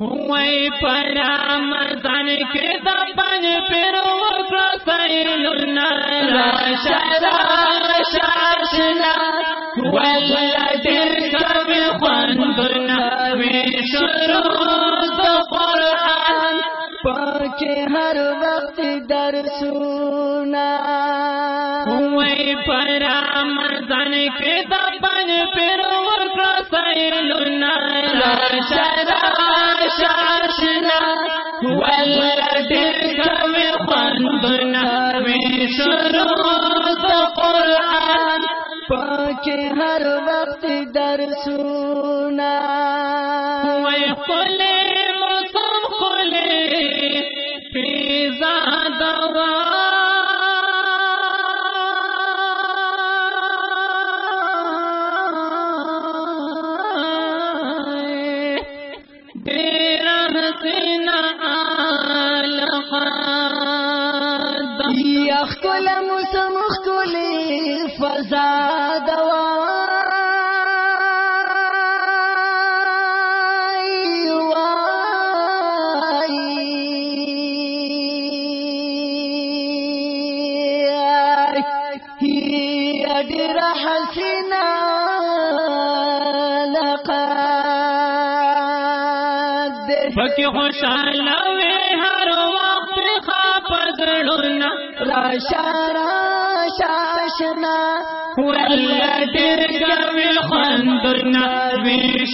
ہوئے پرامزان کې کے پن پر وکړه سایلنا شاشنا ولا ډېر کوي خوندنا وی شروع ہر وقت پاکه وای پرامزان کې د پن پر وکړه سایلنا راشه شاشنا ولا ډېر کوي خوندنا وی شروع د قران پاکه هر وخت درسونه وای خپل موسم خپل فیضا دوا یخ کل موسم کلی فضا دوا پکې خوشاله وې هر وخت راشا راشا، شنا۔ ډېر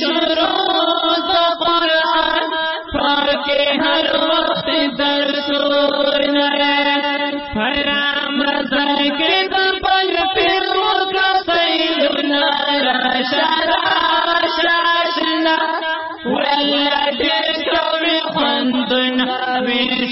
شروع د قران پکې هر وخت درسونه کې د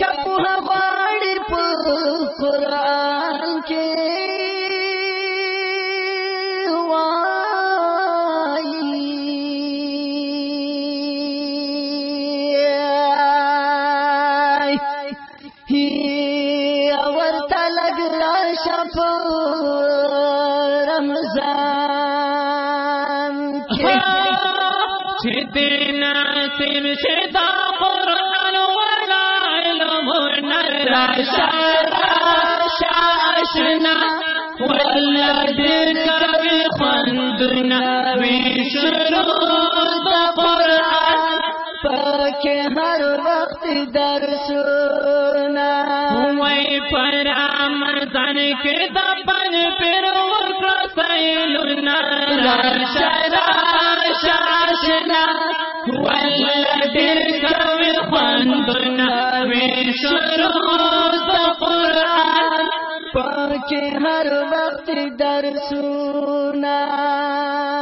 یا کپو غواړي په قران کې رمضان کې چې دینا سیم شدا نراشا راشا آشنا ولا دیر کوي وی شروع د قرآن پاکه هر وخت درسونه وای پر امرزان کې د پن پر سایلونه راشا راشا آشنا ولا ډېر کوي خوندونه وی شروع د قرآن۔ پاکه هر وخت درسونه او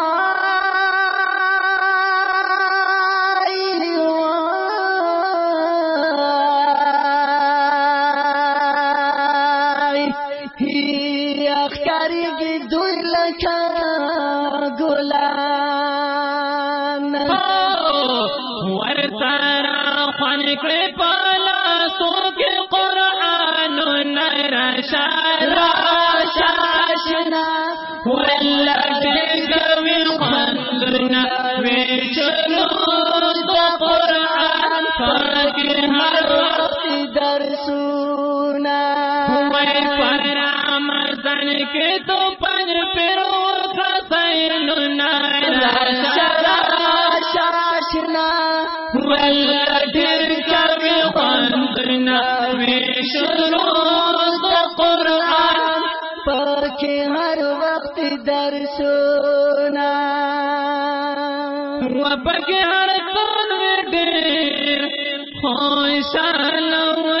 لکا ګلان ورسره خوان کړې شارا شاشنا۔ خوندنا د پاک هر وخت درسونه رمضان کې تو پنځ پیرو خسایلو نارا شاشنا ولا ډېر کوي خوندنا وی شروع د قرآن۔ پاکی ہر وقت درسونا وپکی ہر طرف دیر خوشحال ہوئی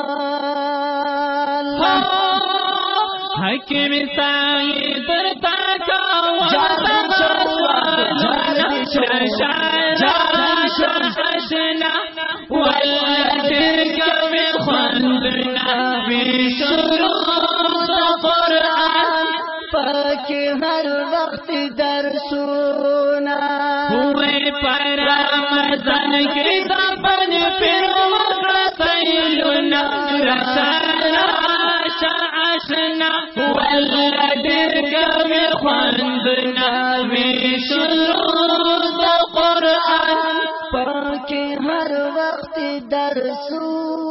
حکیم سائی درتا پاک ہر وقت در سونا ہوئے پر کے دبن پھر سیلنا رسالہ شعشنا والدر کم خواندنا قرآن۔ پاک ہر وقت درسو